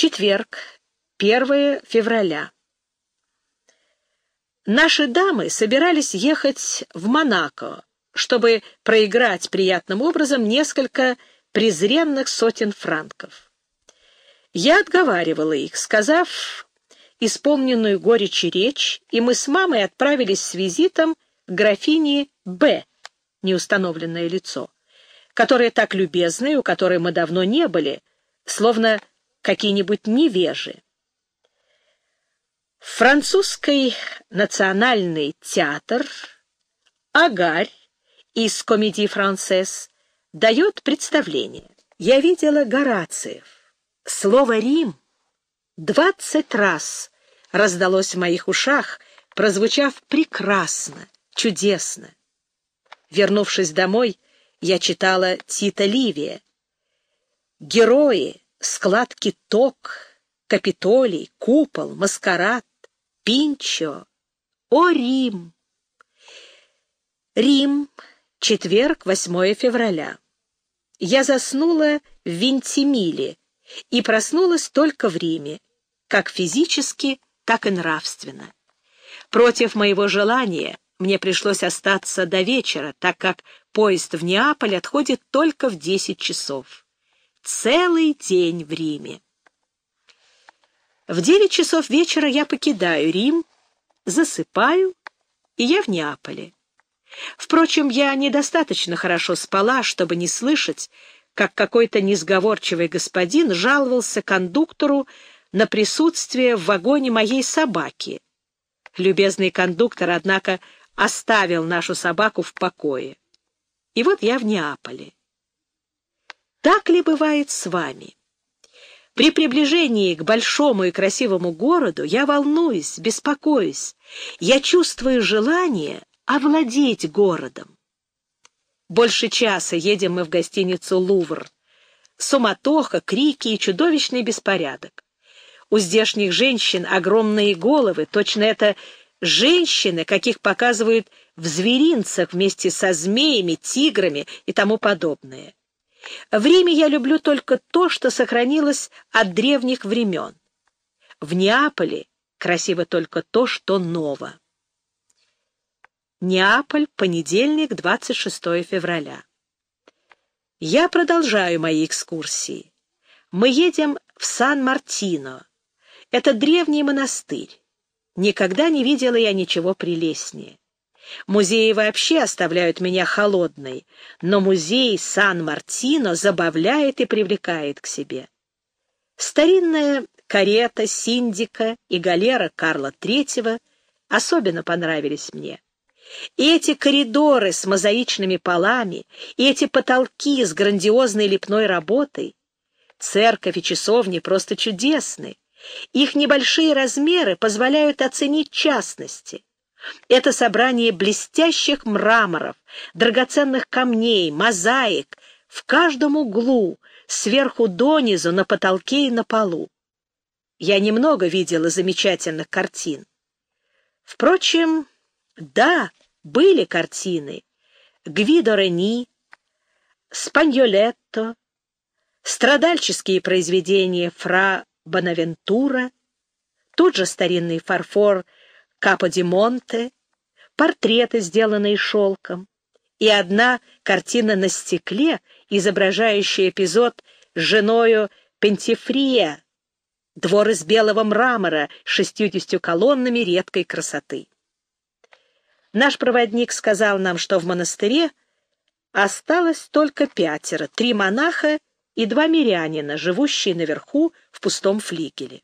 Четверг, 1 февраля. Наши дамы собирались ехать в Монако, чтобы проиграть приятным образом несколько презренных сотен франков. Я отговаривала их, сказав исполненную горечи речь, и мы с мамой отправились с визитом к графине Б, неустановленное лицо, которая так любезна у которой мы давно не были, словно какие-нибудь невежи. Французский национальный театр «Агарь» из комедии «Францесс» дает представление. Я видела Горациев. Слово «Рим» двадцать раз раздалось в моих ушах, прозвучав прекрасно, чудесно. Вернувшись домой, я читала Тита Ливия. Герои, складки ток, Капитолий, купол, маскарад, Пинчо. О, Рим! Рим, четверг, 8 февраля. Я заснула в Вентимиле и проснулась только в Риме, как физически, так и нравственно. Против моего желания мне пришлось остаться до вечера, так как поезд в Неаполь отходит только в 10 часов. Целый день в Риме. В девять часов вечера я покидаю Рим, засыпаю, и я в Неаполе. Впрочем, я недостаточно хорошо спала, чтобы не слышать, как какой-то несговорчивый господин жаловался кондуктору на присутствие в вагоне моей собаки. Любезный кондуктор, однако, оставил нашу собаку в покое. И вот я в Неаполе. Так ли бывает с вами? При приближении к большому и красивому городу я волнуюсь, беспокоюсь. Я чувствую желание овладеть городом. Больше часа едем мы в гостиницу «Лувр». Суматоха, крики и чудовищный беспорядок. У здешних женщин огромные головы, точно это женщины, каких показывают в зверинцах вместе со змеями, тиграми и тому подобное. В Риме я люблю только то, что сохранилось от древних времен. В Неаполе красиво только то, что ново. Неаполь, понедельник, 26 февраля. Я продолжаю мои экскурсии. Мы едем в Сан-Мартино. Это древний монастырь. Никогда не видела я ничего прелестнее. Музеи вообще оставляют меня холодной, но музей Сан-Мартино забавляет и привлекает к себе. Старинная карета Синдика и галера Карла III особенно понравились мне. И эти коридоры с мозаичными полами, и эти потолки с грандиозной лепной работой. Церковь и часовни просто чудесны. Их небольшие размеры позволяют оценить частности. Это собрание блестящих мраморов, драгоценных камней, мозаик в каждом углу, сверху донизу, на потолке и на полу. Я немного видела замечательных картин. Впрочем, да, были картины. Гвидо Рени, Спаньолетто, страдальческие произведения Фра Бонавентура, тот же старинный фарфор — Капо-ди-Монте, портреты, сделанные шелком, и одна картина на стекле, изображающая эпизод с женою Пентифрия, двор из белого мрамора с шестьюдесятью колоннами редкой красоты. Наш проводник сказал нам, что в монастыре осталось только пятеро, три монаха и два мирянина, живущие наверху в пустом флигеле.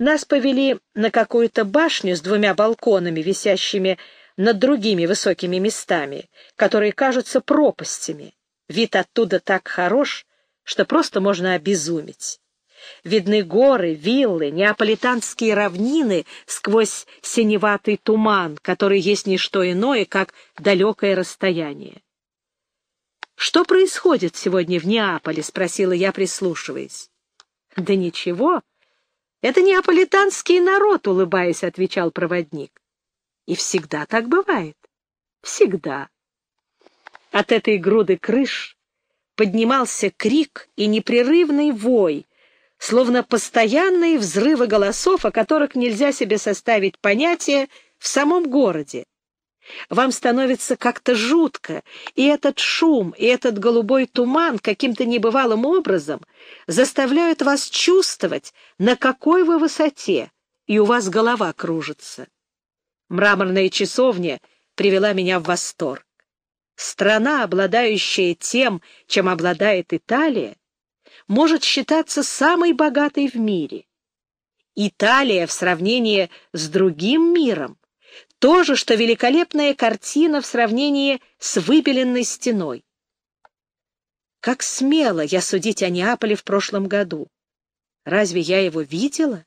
Нас повели на какую-то башню с двумя балконами, висящими над другими высокими местами, которые кажутся пропастями. Вид оттуда так хорош, что просто можно обезуметь. Видны горы, виллы, неаполитанские равнины сквозь синеватый туман, который есть не что иное, как далекое расстояние. «Что происходит сегодня в Неаполе?» — спросила я, прислушиваясь. «Да ничего», это неаполитанский народ, улыбаясь, отвечал проводник. И всегда так бывает. Всегда. От этой груды крыш поднимался крик и непрерывный вой, словно постоянные взрывы голосов, о которых нельзя себе составить понятие в самом городе. Вам становится как-то жутко, и этот шум, и этот голубой туман каким-то небывалым образом заставляют вас чувствовать, на какой вы высоте, и у вас голова кружится. Мраморная часовня привела меня в восторг. Страна, обладающая тем, чем обладает Италия, может считаться самой богатой в мире. Италия в сравнении с другим миром то же, что великолепная картина в сравнении с выбеленной стеной. Как смело я судить о Неаполе в прошлом году. Разве я его видела?